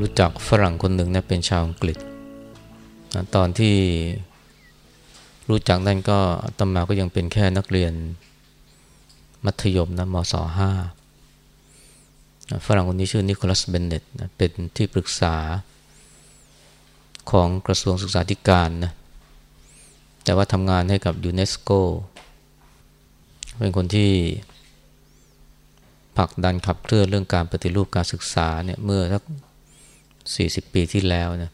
รู้จักฝรั่งคนหนึ่งนะเป็นชาวอังกฤษนะตอนที่รู้จักนั่นก็ตมาก็ยังเป็นแค่นักเรียนมัธยมนะมศห้าฝรั่งคนนี้ชื่อนิโคลัสเบนเนตนะเป็นที่ปรึกษาของกระทรวงศึกษาธิการนะแต่ว่าทำงานให้กับยูเนสโกเป็นคนที่ผลักดันขับเคลื่อนเรื่องการปฏิรูปการศึกษาเนี่ยเมื่อสัก สี่สิบปีที่แล้วนะ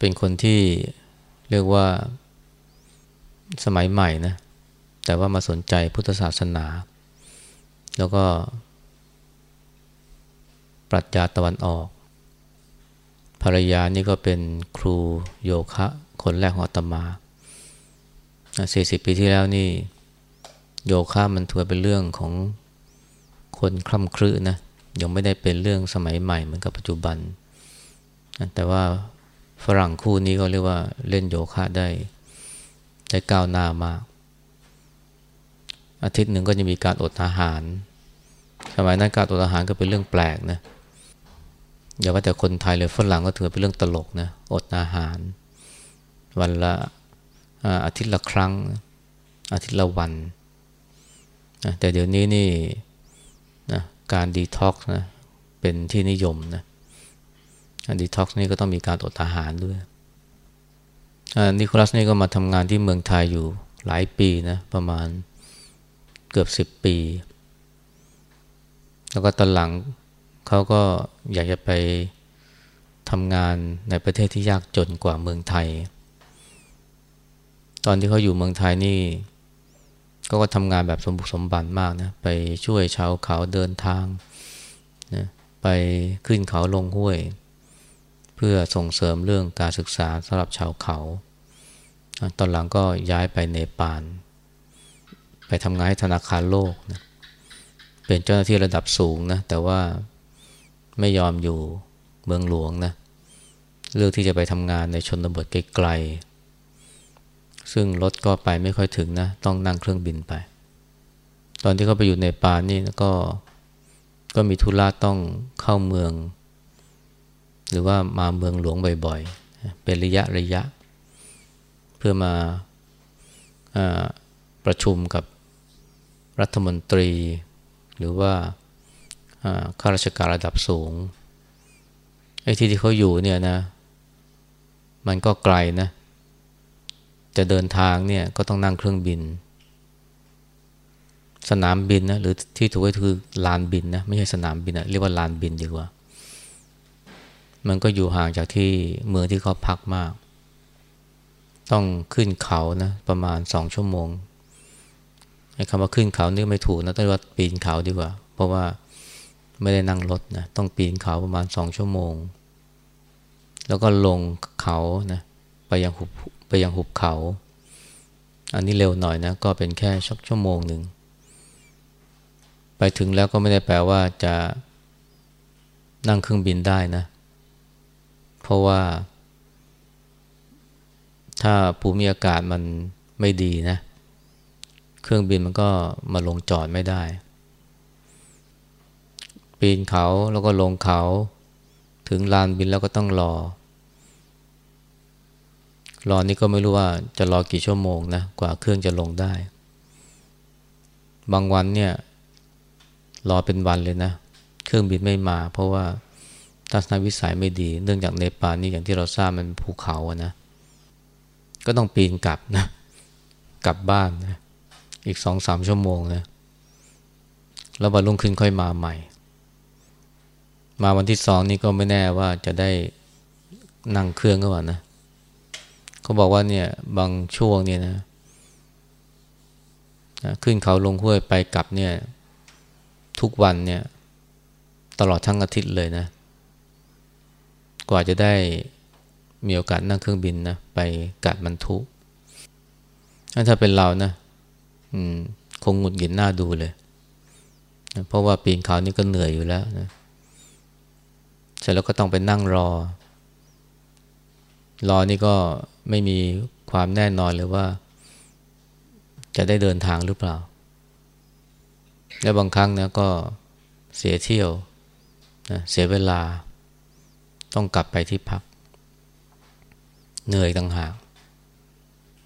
เป็นคนที่เรียกว่าสมัยใหม่นะแต่ว่ามาสนใจพุทธศาสนา แล้วก็ ปรัชญาตะวันออก ภรรยานี่ก็เป็นครูโยคะคนแรกของอาตมาสี่สิบปีที่แล้วนี่ โยคะมันถือเป็นเรื่องของคนคล่ำครื้นะ ยังไม่ได้เป็นเรื่องสมัยใหม่เหมือนกับปัจจุบัน แต่ว่าฝรั่งคู่นี้ก็เรียกว่าเล่นโยคะได้ได้ก้าวหน้ามาก อาทิตย์หนึ่งก็จะมีการอดอาหาร สมัยนั้นการอดอาหารก็เป็นเรื่องแปลกนะอย่าว่าแต่คนไทยเลยฝรั่งก็ถือเป็นเรื่องตลกนะอดอาหาร วันละอาทิตย์ละครั้ง อาทิตย์ละวัน แต่เดี๋ยวนี้นี่ การดีท็อกซ์นะเป็นที่นิยมนะดีท็อกซ์นี่ก็ต้องมีการอดอาหารด้วยนิโคลัสนี่ก็มาทำงานที่เมืองไทยอยู่หลายปีนะประมาณเกือบสิบปี แล้วก็ตอนหลังเขาก็อยากจะไปทำงานในประเทศที่ยากจนกว่าเมืองไทย ตอนที่เขาอยู่เมืองไทยนี่ ก็ก็ทำงานแบบสมบุกสมบันมากนะไปช่วยชาวเขาเดินทางนะไปขึ้นเขาลงห้วย เพื่อส่งเสริมเรื่องการศึกษาสำหรับชาวเขา ตอนหลังก็ย้ายไปเนปาลไปทำงานให้ธนาคารโลกนะเป็นเจ้าหน้าที่ระดับสูงนะแต่ว่าไม่ยอมอยู่เมืองหลวงนะเลือกที่จะไปทำงานในชนบทไกล ซึ่งรถก็ไปไม่ค่อยถึงนะ ต้องนั่งเครื่องบินไป ตอนที่เขาไปอยู่ในป่านี่ก็ก็มีธุระต้องเข้าเมือง หรือว่ามาเมืองหลวงบ่อยๆ เป็นระยะระยะ เพื่อมาประชุมกับรัฐมนตรี หรือว่าข้าราชการระดับสูงไอ้ที่ที่เขาอยู่เนี่ยนะ มันก็ไกลนะ จะเดินทางเนี่ยก็ต้องนั่งเครื่องบิน สนามบินนะหรือที่ถูกก็คือลานบินนะไม่ใช่สนามบินนะเรียกว่าลานบินดีกว่า มันก็อยู่ห่างจากที่เมืองที่เขาพักมาก ต้องขึ้นเขานะประมาณสองชั่วโมงไอ้คำว่าขึ้นเขานี่ไม่ถูกนะต้องว่าปีนเขาดีกว่า เพราะว่าไม่ได้นั่งรถนะต้องปีนเขาประมาณสองชั่วโมง แล้วก็ลงเขานะไปยังหุบ ยังหุบเขา อันนี้เร็วหน่อยนะ ก็เป็นแค่ชั่วชั่วโมงหนึ่ง ไปถึงแล้วก็ไม่ได้แปลว่าจะนั่งเครื่องบินได้นะ เพราะว่า ถ้าภูมิอากาศมันไม่ดีนะ เครื่องบินมันก็มาลงจอดไม่ได้ ปีนเขาแล้วก็ลงเขา ถึงลานบินแล้วก็ต้องรอ รอนี่ก็ไม่รู้ว่าจะรอกี่ชั่วโมงนะกว่าเครื่องจะลงได้ บางวันเนี่ย รอเป็นวันเลยนะ เครื่องบินไม่มา เพราะว่าทัศนวิสัยไม่ดี เนื่องจากเนปาลนี่อย่างที่เราทราบมันภูเขาอะนะ ก็ต้องปีนกลับนะ กลับบ้านนะอีกสองสามชั่วโมงนะแล้ววันรุ่งขึ้นค่อยมาใหม่ มาวันที่สองนี่ก็ไม่แน่ว่าจะได้นั่งเครื่องก็ว่านะ เขาบอกว่าเนี่ยบางช่วงเนี่ยนะขึ้นเขาลงห้วยไปกลับเนี่ย ทุกวันเนี่ย ตลอดทั้งอาทิตย์เลยนะ กว่าจะได้มีโอกาสนั่งเครื่องบินนะไปกัดมันทุกถ้าเป็นเรานะคงหงุดหงิดหน้าดูเลยนะเพราะว่าปีนเขานี่ก็เหนื่อยอยู่แล้วนะเสร็จแล้วก็ต้องไปนั่งรอ รอนี่ก็ ไม่มีความแน่นอนเลยว่า จะได้เดินทางหรือเปล่า และบางครั้งนะก็เสียเที่ยวนะเสียเวลาต้องกลับไปที่พัก เหนื่อยต่างหาก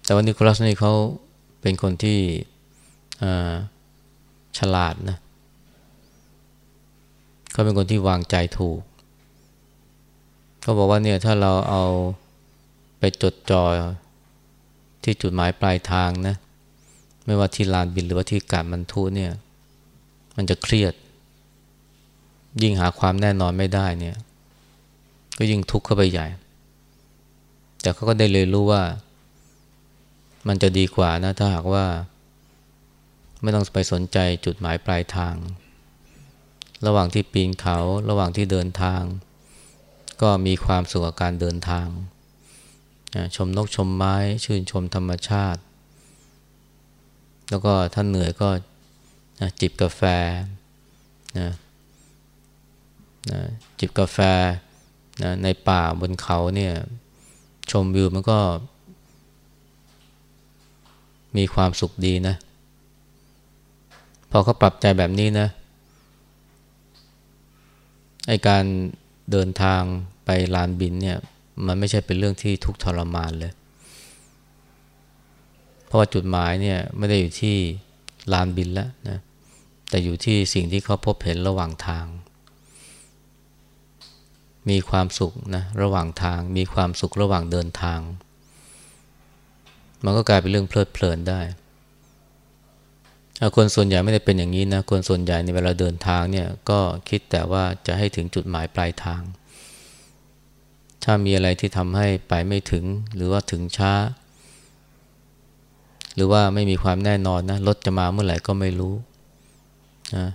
แต่วันนี้ครัสนี่เขาเป็นคนที่ฉลาดนะเขาเป็นคนที่วางใจถูกเขาบอกว่าเนี่ยถ้าเราเอา ไปจดจ่อที่จุดหมายปลายทางนะ ไม่ว่าที่ลานบินหรือว่าที่การบรรทุเนี่ย มันจะเครียด ยิ่งหาความแน่นอนไม่ได้เนี่ย ก็ยิ่งทุกข์เข้าไปใหญ่ แต่เขาก็ได้เลยรู้ว่า มันจะดีกว่านะ ถ้าหากว่า ไม่ต้องไปสนใจจุดหมายปลายทาง ระหว่างที่ปีนเขา ระหว่างที่เดินทาง ก็มีความสุขกับการเดินทาง ชมนกชมไม้ ชื่นชมธรรมชาติ แล้วก็ท่าเหนื่อยก็จิบกาแฟนะนะจิบกาแฟนะในป่าบนเขาเนี่ยชมวิวมันก็ มีความสุขดีนะ พอเขาปรับใจแบบนี้นะไอการเดินทางไปลานบินเนี่ย มันไม่ใช่เป็นเรื่องที่ทุกทรมานเลย เพราะว่าจุดหมายเนี่ยไม่ได้อยู่ที่ลานบินแล้วนะแต่อยู่ที่สิ่งที่เขาพบเห็นระหว่างทาง มีความสุขนะระหว่างทาง มีความสุขระหว่างเดินทาง มันก็กลายเป็นเรื่องเพลิดเพลินได้คนส่วนใหญ่ไม่ได้เป็นอย่างนี้นะคนส่วนใหญ่ในเวลาเดินทางเนี่ยก็คิดแต่ว่าจะให้ถึงจุดหมายปลายทาง ถ้ามีอะไรที่ทำให้ไปไม่ถึง หรือว่าถึงช้า หรือว่าไม่มีความแน่นอนนะรถจะมาเมื่อไหร่ก็ไม่รู้นะ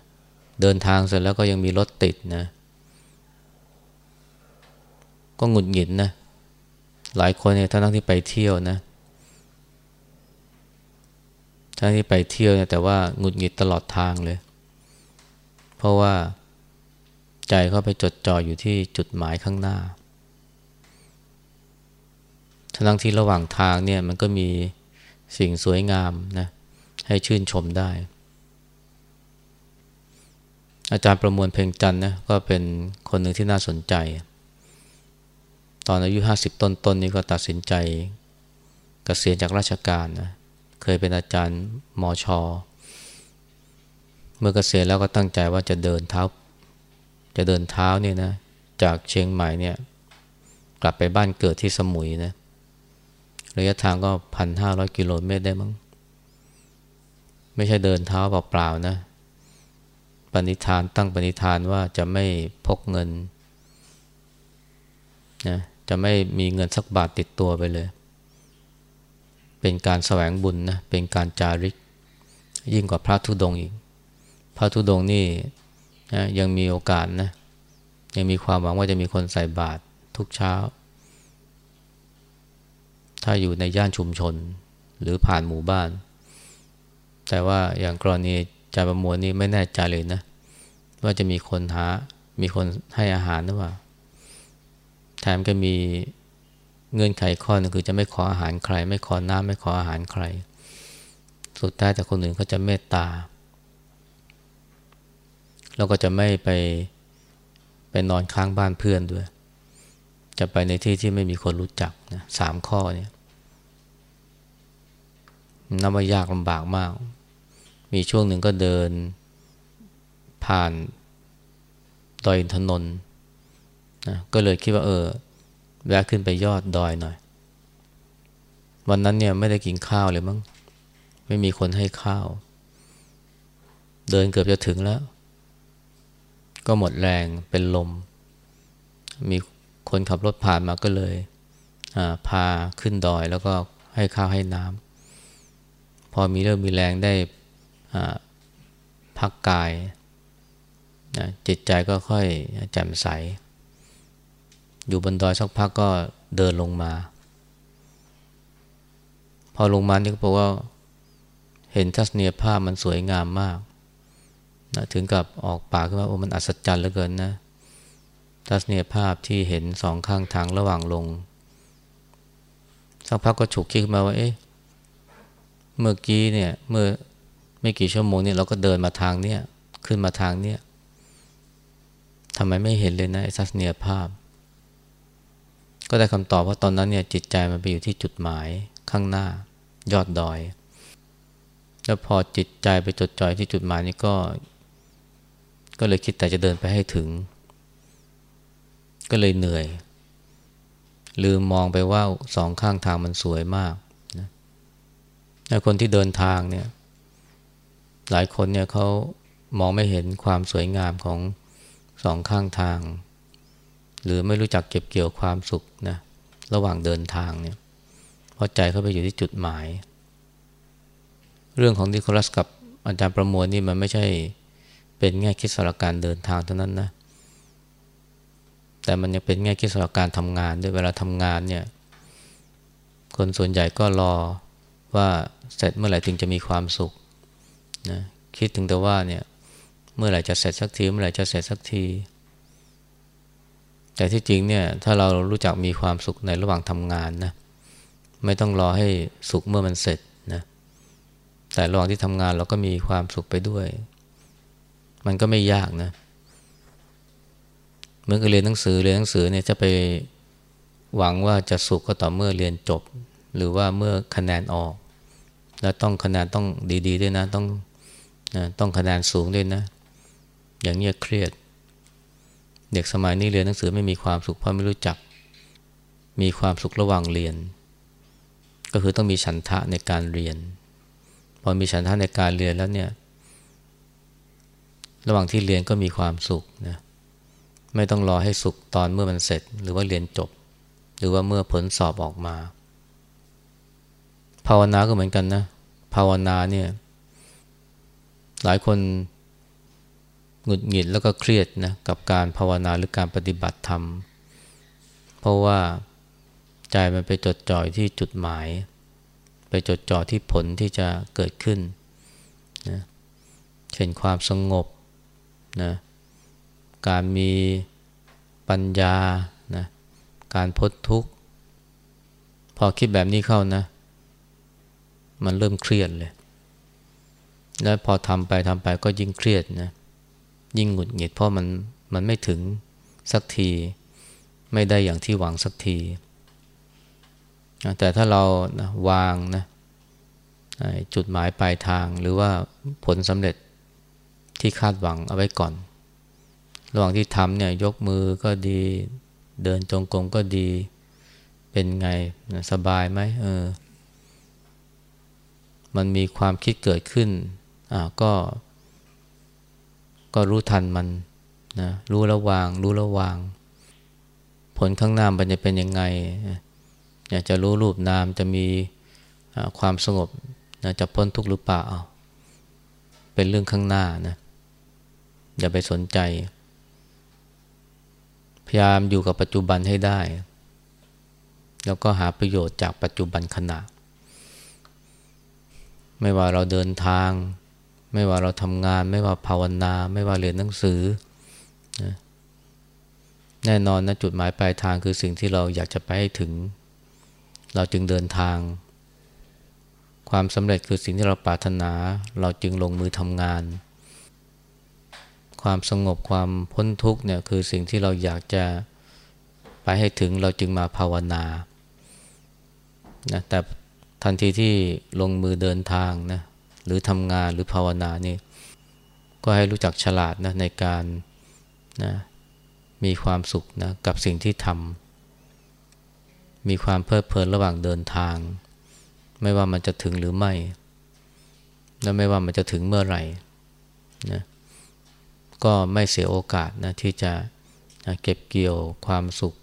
เดินทางเสร็จแล้วก็ยังมีรถติดนะ ก็หงุดหงิดนะ หลายคนเนี่ยทั้งที่ไปเที่ยวนะทั้งที่ไปเที่ยวเนี่ยแต่ว่าหงุดหงิดตลอดทางเลย เพราะว่าใจเขาไปจดจ่ออยู่ที่จุดหมายข้างหน้า ทั้งที่ระหว่างทางเนี่ยมันก็มีสิ่งสวยงามนะให้ชื่นชมได้ อาจารย์ประมวลเพ่งจันนะก็เป็นคนหนึ่งที่น่าสนใจ ตอนอายุห้าสิบต้นๆนนี้ก็ตัดสินใจกเกษียณจากราชการนะเคยเป็นอาจารย์มอชอเมื่อกเกษียณแล้วก็ตั้งใจว่าจะเดินเท้าจะเดินเท้าเนี่ยนะจากเชียงใหม่เนี่ยกลับไปบ้านเกิดที่สมุยนะ ระยะทางก็พันห้าร้อยกิโลเมตรได้มั้ง ไม่ใช่เดินเท้าเปล่าๆนะ ปณิธานตั้งปณิธานว่าจะไม่พกเงินนะจะไม่มีเงินสักบาทติดตัวไปเลย เป็นการแสวงบุญนะ เป็นการจาริก ยิ่งกว่าพระธุดงอีก พระธุดงนี่นะยังมีโอกาสนะ ยังมีความหวังว่าจะมีคนใส่บาตรทุกเช้า ถ้าอยู่ในย่านชุมชนหรือผ่านหมู่บ้าน แต่ว่าอย่างกรณีจาประมวลนี่ไม่แน่ใจเลยนะ ว่าจะมีคนหา มีคนให้อาหารหรือเปล่า แถมก็มีเงื่อนไขข้อนึงคือจะไม่ขออาหารใคร ไม่ขอน้ำไม่ขออาหารใคร สุดท้ายแต่คนอื่นเขาจะเมตตาแล้วก็จะไม่ไปไปนอนค้างบ้านเพื่อนด้วย จะไปในที่ที่ไม่มีคนรู้จักนะสามข้อเนี่ย นับว่ายากลำบากมาก มีช่วงหนึ่งก็เดินผ่านดอยถนนนะก็เลยคิดว่าเออแวะขึ้นไปยอดดอยหน่อย วันนั้นเนี่ยไม่ได้กินข้าวเลยมั้งไม่มีคนให้ข้าว เดินเกือบจะถึงแล้ว ก็หมดแรงเป็นลม มีคนขับรถผ่านมาก็เลยพาขึ้นดอยแล้วก็ให้ข้าวให้น้ำ พอมีเรื่องมีแรงได้พักกายนะจิตใจก็ค่อยแจ่มใส อยู่บนดอยสักพักก็เดินลงมา พอลงมานี่ก็บอกว่า เห็นทัศนียภาพมันสวยงามมากนะถึงกับออกปากขึ้นว่าโอ้มันอัศจรรย์เหลือเกินนะทัศนียภาพที่เห็นสองข้างทางระหว่างลง สักพักก็ฉุกคิดมาว่าเอ๊ะ เมื่อกี้เนี่ย เมื่อไม่กี่ชั่วโมงเนี่ยเราก็เดินมาทางเนี้ยขึ้นมาทางเนี้ยทำไมไม่เห็นเลยนะไอ้ทัศนียภาพ ก็ได้คำตอบว่าตอนนั้นเนี่ยจิตใจมันไปอยู่ที่จุดหมายข้างหน้า ยอดดอย แล้วพอจิตใจไปจดจ่อยที่จุดหมายนี้ก็ ก็เลยคิดแต่จะเดินไปให้ถึง ก็เลยเหนื่อย ลืมมองไปว่าสองข้างทางมันสวยมาก คนที่เดินทางเนี่ยหลายคนเนี่ยเขามองไม่เห็นความสวยงามของสองข้างทาง หรือไม่รู้จักเก็บเกี่ยวความสุขนะระหว่างเดินทางเนี่ยเพราะใจเขาไปอยู่ที่จุดหมาย เรื่องของดิโคลัสกับอาจารย์ประมวลนี่มันไม่ใช่เป็นแง่คิดสำหรับการเดินทางเท่านั้นนะแต่มันยังเป็นแง่คิดสำหรับการทำงานด้วยเวลาทำงานเนี่ยคนส่วนใหญ่ก็รอว่า เสร็จเมื่อไหร่ถึงจะมีความสุขนะคิดถึงแต่ว่าเนี่ยเมื่อไหร่จะเสร็จสักทีเมื่อไหร่จะเสร็จสักที แต่ที่จริงเนี่ยถ้าเรารู้จักมีความสุขในระหว่างทำงานนะไม่ต้องรอให้สุขเมื่อมันเสร็จนะแต่ระหว่างที่ทำงานเราก็มีความสุขไปด้วย มันก็ไม่ยากนะเมื่อเรียนหนังสือเรียนหนังสือเนี่ยจะไปหวังว่าจะสุขก็ต่อเมื่อเรียนจบ หรือว่าเมื่อคะแนนออก แล้วต้องคะแนนต้องดีๆด้วยนะต้องนะต้องคะแนนสูงด้วยนะ อย่างเงี้ยเครียด เด็กสมัยนี้เรียนหนังสือไม่มีความสุขเพราะไม่รู้จัก มีความสุขระหว่างเรียน ก็คือต้องมีฉันทะในการเรียน พอมีฉันทะในการเรียนแล้วเนี่ย ระหว่างที่เรียนก็มีความสุขนะไม่ต้องรอให้สุขตอนเมื่อมันเสร็จ หรือว่าเรียนจบ หรือว่าเมื่อผลสอบออกมา ภาวนาก็เหมือนกันนะ ภาวนาเนี่ยหลายคนหงุดหงิดแล้วก็เครียดนะกับการภาวนาหรือการปฏิบัติธรรม เพราะว่าใจมันไปจดจ่อยที่จุดหมาย ไปจดจ่อที่ผลที่จะเกิดขึ้นนะเช่นความสงบนะการมีปัญญานะการพ้นทุกข์ พอคิดแบบนี้เข้านะ มันเริ่มเครียดเลย แล้วพอทำไปทำไปก็ยิ่งเครียดนะ ยิ่งหงุดหงิดเพราะมันมันไม่ถึงสักที ไม่ได้อย่างที่หวังสักที แต่ถ้าเรานะวางนะจุดหมายปลายทางหรือว่าผลสำเร็จที่คาดหวังเอาไว้ก่อน ระหว่างที่ทำเนี่ยยกมือก็ดี เดินจงกรมก็ดี เป็นไงสบายไหมเออ มันมีความคิดเกิดขึ้นอ่าก็ ก็รู้ทันมันนะรู้ระวาง รู้ระวาง ผลข้างหน้ามันจะเป็นยังไง อยากจะรู้รูปนามจะมีความสงบนะจะพ้นทุกข์หรือเปล่าเป็นเรื่องข้างหน้านะอย่าไปสนใจ พยายามอยู่กับปัจจุบันให้ได้ แล้วก็หาประโยชน์จากปัจจุบันขณะ ไม่ว่าเราเดินทาง ไม่ว่าเราทำงาน ไม่ว่าภาวนา ไม่ว่าเรียนหนังสือนะแน่นอนนะจุดหมายปลายทางคือสิ่งที่เราอยากจะไปให้ถึง เราจึงเดินทาง ความสำเร็จคือสิ่งที่เราปรารถนา เราจึงลงมือทำงาน ความสงบความพ้นทุกข์เนี่ยคือสิ่งที่เราอยากจะไปให้ถึงเราจึงมาภาวนานะแต่ ทันทีที่ลงมือเดินทางนะหรือทำงานหรือภาวนานี่ก็ให้รู้จักฉลาดนะในการนะมีความสุขนะกับสิ่งที่ทำมีความเพลิดเพลินระหว่างเดินทาง ไม่ว่ามันจะถึงหรือไม่ และไม่ว่ามันจะถึงเมื่อไหร่นะก็ไม่เสียโอกาสนะที่จะนะเก็บเกี่ยวความสุข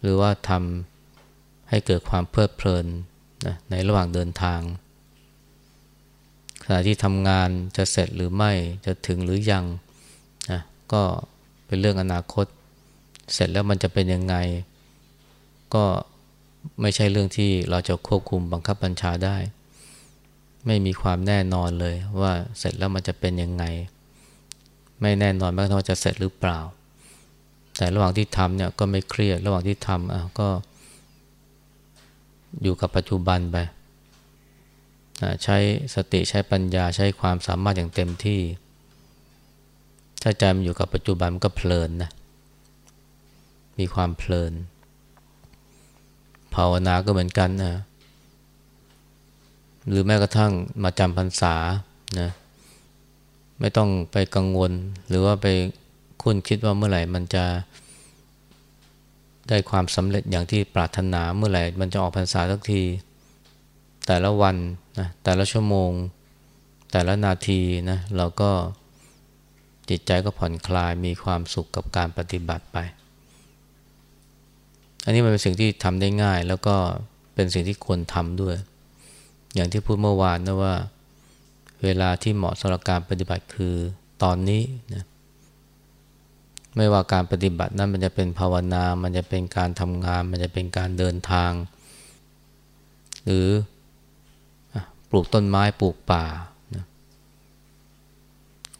หรือว่าทำให้เกิดความเพลิดเพลิน นะในระหว่างเดินทาง ขณะที่ทำงานจะเสร็จหรือไม่จะถึงหรือยังนะก็เป็นเรื่องอนาคต เสร็จแล้วมันจะเป็นยังไง ก็ไม่ใช่เรื่องที่เราจะควบคุมบังคับบัญชาได้ ไม่มีความแน่นอนเลยว่าเสร็จแล้วมันจะเป็นยังไง ไม่แน่นอนแม้ว่าจะเสร็จหรือเปล่า แต่ระหว่างที่ทำเนี่ยก็ไม่เครียดระหว่างที่ทำอะก็ อยู่กับปัจจุบันไปใช้สติใช้ปัญญาใช้ความสามารถอย่างเต็มที่ ถ้าใจมันอยู่กับปัจจุบันมันก็เพลินนะมีความเพลิน ภาวนาก็เหมือนกันนะหรือแม้กระทั่งมาจำพรรษานะไม่ต้องไปกังวล หรือว่าไปคุ้นคิดว่าเมื่อไหร่มันจะ ได้ความสำเร็จอย่างที่ปรารถนาเมื่อไหร่มันจะออกพรรษาสักที แต่ละวันนะแต่ละชั่วโมง แต่ละนาทีนะเราก็จิตใจก็ผ่อนคลายมีความสุขกับการปฏิบัติไป อันนี้มันเป็นสิ่งที่ทำได้ง่าย แล้วก็เป็นสิ่งที่ควรทำด้วย อย่างที่พูดเมื่อวานนะว่า เวลาที่เหมาะสำหรับการปฏิบัติคือตอนนี้นะ ไม่ว่าการปฏิบัตินั้นมันจะเป็นภาวนา มันจะเป็นการทำงาน มันจะเป็นการเดินทาง หรือปลูกต้นไม้ปลูกป่านะ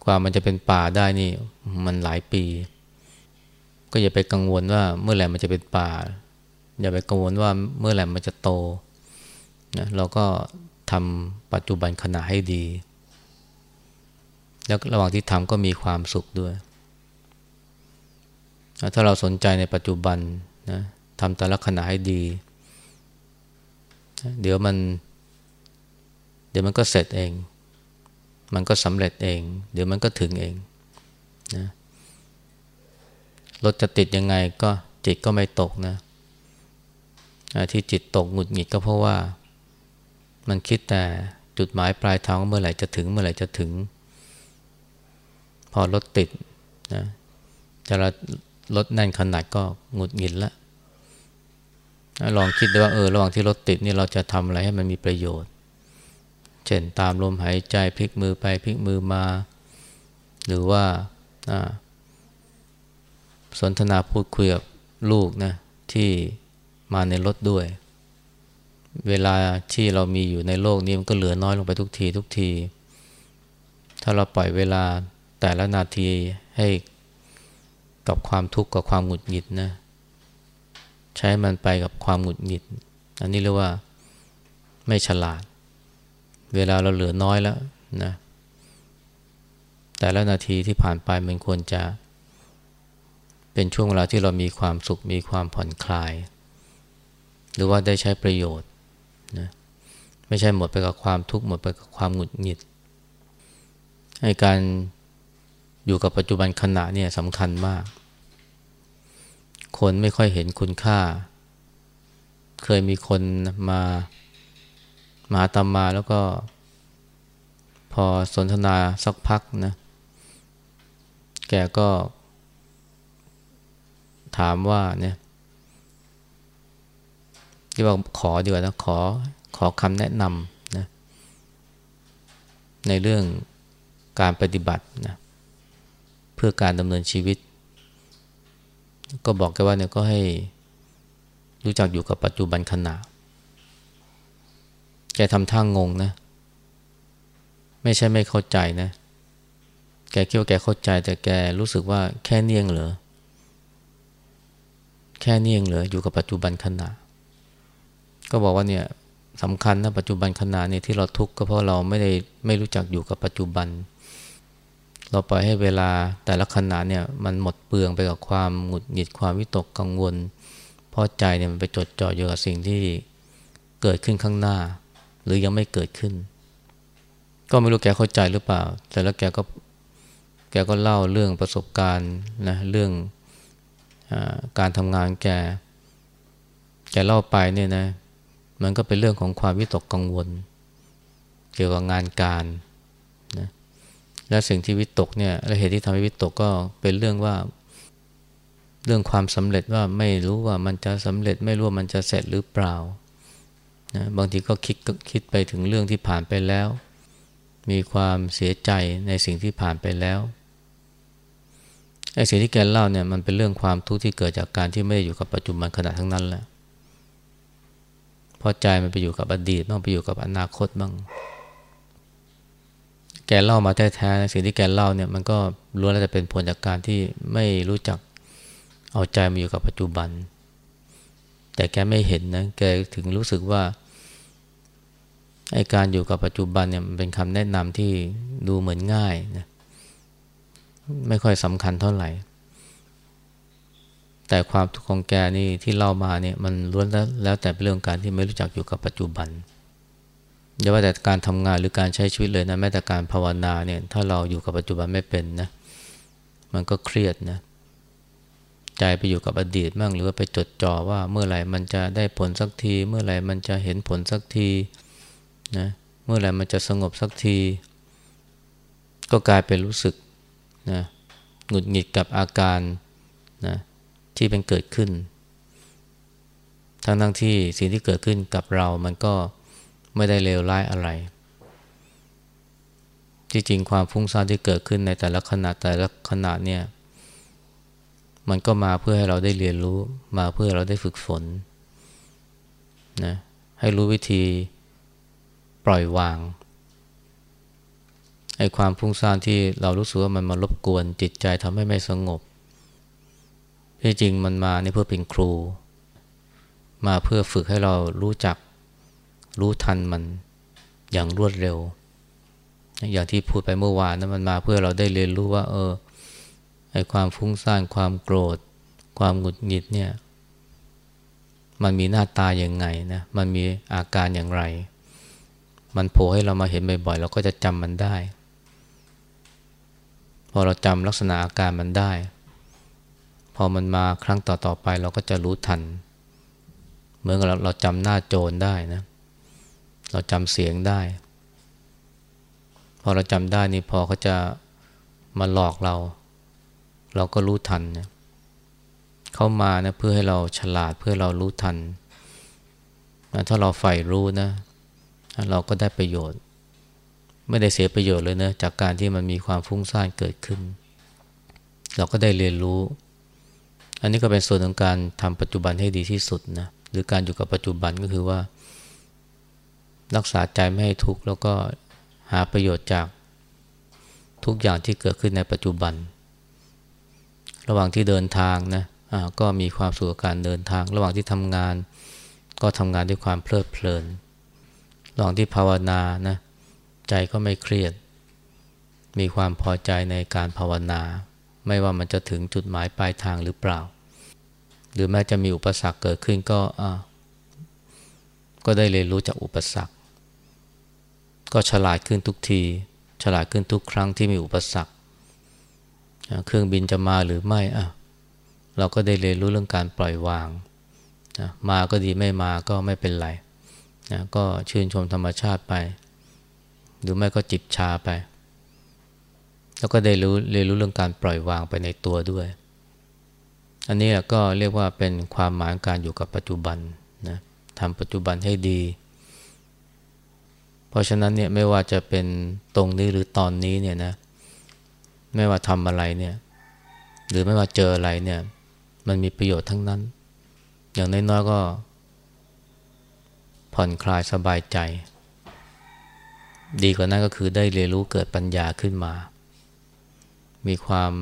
กว่ามันจะเป็นป่าได้นี่มันหลายปี ก็อย่าไปกังวลว่าเมื่อไหร่มันจะเป็นป่า อย่าไปกังวลว่าเมื่อไหร่มันจะโตนะเราก็ทำปัจจุบันขณะให้ดี แล้วระหว่างที่ทำก็มีความสุขด้วย ถ้าเราสนใจในปัจจุบันนะทำแต่ละขณะให้ดี เดี๋ยวมัน เดี๋ยวมันก็เสร็จเอง มันก็สำเร็จเอง เดี๋ยวมันก็ถึงเองนะรถจะติดยังไงก็จิตก็ไม่ตกนะ ที่จิตตกหงุดหงิดก็เพราะว่า มันคิดแต่จุดหมายปลายทางเมื่อไหร่จะถึงเมื่อไหร่จะถึง พอรถติดนะจะ รถแน่นขนาดก็หงุดหงิดแล้วลองคิดดูว่าเออระหว่างที่รถติดนี่เราจะทำอะไรให้มันมีประโยชน์ เช่นตามลมหายใจพลิกมือไปพลิกมือมา หรือว่าสนทนาพูดคุยกับลูกนะที่มาในรถด้วย เวลาที่เรามีอยู่ในโลกนี้มันก็เหลือน้อยลงไปทุกทีทุกที ถ้าเราปล่อยเวลาแต่ละนาทีให้ กับความทุกข์กับความหงุดหงิดนะ ใช้มันไปกับความหงุดหงิด อันนี้เรียกว่าไม่ฉลาด เวลาเราเหลือน้อยแล้วนะแต่ละนาทีที่ผ่านไปมันควรจะ เป็นช่วงเวลาที่เรามีความสุขมีความผ่อนคลาย หรือว่าได้ใช้ประโยชน์นะไม่ใช่หมดไปกับความทุกข์หมดไปกับความหงุดหงิดให้การ อยู่กับปัจจุบันขณะเนี่ยสำคัญมาก คนไม่ค่อยเห็นคุณค่า เคยมีคนมามาตามมาแล้วก็ พอสนทนาสักพักนะ แกก็ ถามว่าเนี่ยที่ว่าขอดีกว่านะขอขอคำแนะนำนะในเรื่องการปฏิบัตินะ พื่อการดำเนินชีวิต ก็บอกแกว่าเนี่ยก็ให้รู้จักอยู่กับปัจจุบันขณะแกทำท่างงงนะ ไม่ใช่ไม่เข้าใจนะ แกคิดว่าแกเข้าใจ แต่แกรู้สึกว่าแค่เนียงเหรอแค่เนียงเหรออยู่กับปัจจุบันขณะ ก็บอกว่าเนี่ยสำคัญนะปัจจุบันขณะเนี่ยที่เราทุกข์ก็เพราะเราไม่ได้ไม่รู้จักอยู่กับปัจจุบันเเราปล่อยให้เวลาแต่ละขณะเนี่ยมันหมดเปลืองไปกับความหงุดหงิดความวิตกกังวล เพราะใจเนี่ยมันไปจดจ่ออยู่กับสิ่งที่เกิดขึ้นข้างหน้า หรือยังไม่เกิดขึ้น ก็ไม่รู้แกเข้าใจหรือเปล่า แต่แล้วแกก็แกก็เล่าเรื่องประสบการณ์นะเรื่องอการทำงานแกแกเล่าไปเนี่ยนะมันก็เป็นเรื่องของความวิตกกังวล เกี่ยวกับงานการนะ และสิ่งที่วิตกเนี่ยและเหตุที่ทำให้วิตกก็เป็นเรื่องว่า เรื่องความสำเร็จว่าไม่รู้ว่ามันจะสำเร็จไม่รู้ว่ามันจะเสร็จหรือเปล่านะบางทีก็คิดคิดไปถึงเรื่องที่ผ่านไปแล้ว มีความเสียใจในสิ่งที่ผ่านไปแล้วไอ้สิ่งที่แกเล่าเนี่ยมันเป็นเรื่องความทุกข์ที่เกิดจากการที่ไม่ได้อยู่กับปัจจุบันขณะทั้งนั้นแหละพอใจมันไปอยู่กับอดีตบ้างไปอยู่กับอนาคตบ้าง กเล่ามาแท้ๆสิ่งที่แกเล่าเนี่ยมันก็ล้วนแล้วแต่เป็นผลจากการที่ไม่รู้จักเอาใจมาอยู่กับปัจจุบัน แต่แกไม่เห็นนะแกถึงรู้สึกว่าไอการอยู่กับปัจจุบันเนี่ยมันเป็นคำแนะนำที่ดูเหมือนง่ายนะไม่ค่อยสำคัญเท่าไหร่ แต่ความทุกข์ของแกนี่ที่เล่ามาเนี่ยมันล้วนแล้วแล้วแต่เป็นเรื่องการที่ไม่รู้จักอยู่กับปัจจุบัน อย่าว่าแต่การทำงานหรือการใช้ชีวิตเลยนะแม้แต่การภาวนาเนี่ยถ้าเราอยู่กับปัจจุบันไม่เป็นนะมันก็เครียดนะใจไปอยู่กับอดีตบ้างหรือว่าไปจดจ่อว่าเมื่อไหร่มันจะได้ผลสักที เมื่อไหร่มันจะเห็นผลสักทีนะเมื่อไหร่มันจะสงบสักที ก็กลายเป็นรู้สึกนะหงุดหงิดกับอาการนะที่เป็นเกิดขึ้น ทั้งทั้งที่สิ่งที่เกิดขึ้นกับเรามันก็ ไม่ได้เลวร้ายอะไรที่จริงความฟุ้งซ่านที่เกิดขึ้นในแต่ละขณะแต่ละขณะเนี่ย มันก็มาเพื่อให้เราได้เรียนรู้ มาเพื่อเราได้ฝึกฝนนะให้รู้วิธีปล่อยวางไอ้ความฟุ้งซ่านที่เรารู้สึกว่ามันมารบกวนจิตใจทำให้ไม่สงบ ที่จริงมันมานี่เพื่อเป็นครู มาเพื่อฝึกให้เรารู้จัก รู้ทันมันอย่างรวดเร็ว อย่างที่พูดไปเมื่อวานนะมันมาเพื่อเราได้เรียนรู้ว่า เออไอความฟุ้งซ่านความโกรธ ความหงุดหงิดเนี่ย มันมีหน้าตาอย่างไงนะ มันมีอาการอย่างไร มันโผล่ให้เรามาเห็นบ่อยๆเราก็จะจำมันได้ พอเราจำลักษณะอาการมันได้ พอมันมาครั้งต่อๆไปเราก็จะรู้ทัน เหมือนกับเราเราจำหน้าโจรได้นะเเราจำเสียงได้ พอเราจำได้นี่พอเขาจะมาหลอกเรา เราก็รู้ทันนะเขามานะเพื่อให้เราฉลาดเพื่อเรารู้ทันนะถ้าเราใฝ่รู้นะ เราก็ได้ประโยชน์ ไม่ได้เสียประโยชน์เลยนะจากการที่มันมีความฟุ้งซ่านเกิดขึ้น เราก็ได้เรียนรู้ อันนี้ก็เป็นส่วนของการทำปัจจุบันให้ดีที่สุดนะหรือการอยู่กับปัจจุบันก็คือว่า รักษาใจไม่ให้ทุกข์แล้วก็หาประโยชน์จากทุกอย่างที่เกิดขึ้นในปัจจุบัน ระหว่างที่เดินทางนะะก็มีความสุขกับการเดินทาง ระหว่างที่ทำงาน ก็ทำงานด้วยความเพลิดเพลิน ระหว่างที่ภาวนานะใจก็ไม่เครียด มีความพอใจในการภาวนา ไม่ว่ามันจะถึงจุดหมายปลายทางหรือเปล่า หรือแม้จะมีอุปสรรคเกิดขึ้นก็ก็ได้เรียนรู้จากอุปสรรค ก็ฉลาดขึ้นทุกที ฉลาดขึ้นทุกครั้งที่มีอุปสรรค เครื่องบินจะมาหรือไม่อะเราก็ได้เรียนรู้เรื่องการปล่อยวางนะมาก็ดีไม่มาก็ไม่เป็นไรนะก็ชื่นชมธรรมชาติไป หรือไม่ก็จิบชาไป แล้วก็ได้รู้เรียนรู้เรื่องการปล่อยวางไปในตัวด้วย อันนี้ก็เรียกว่าเป็นความหมายการอยู่กับปัจจุบันนะทำปัจจุบันให้ดี เพราะฉะนั้นเนี่ยไม่ว่าจะเป็นตรงนี้หรือตอนนี้เนี่ยนะ ไม่ว่าทำอะไรเนี่ย หรือไม่ว่าเจออะไรเนี่ย มันมีประโยชน์ทั้งนั้น อย่างน้อยๆก็ ผ่อนคลายสบายใจ ดีกว่านั้นก็คือได้เรียนรู้เกิดปัญญาขึ้นมา มีความ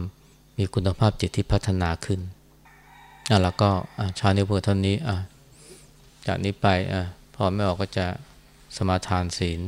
มีคุณภาพจิตที่พัฒนาขึ้นอะแล้วก็ชาเนพ่าเท่านี้อะจากนี้ไปอะพอไม่ออกก็จะ สมาทานศีล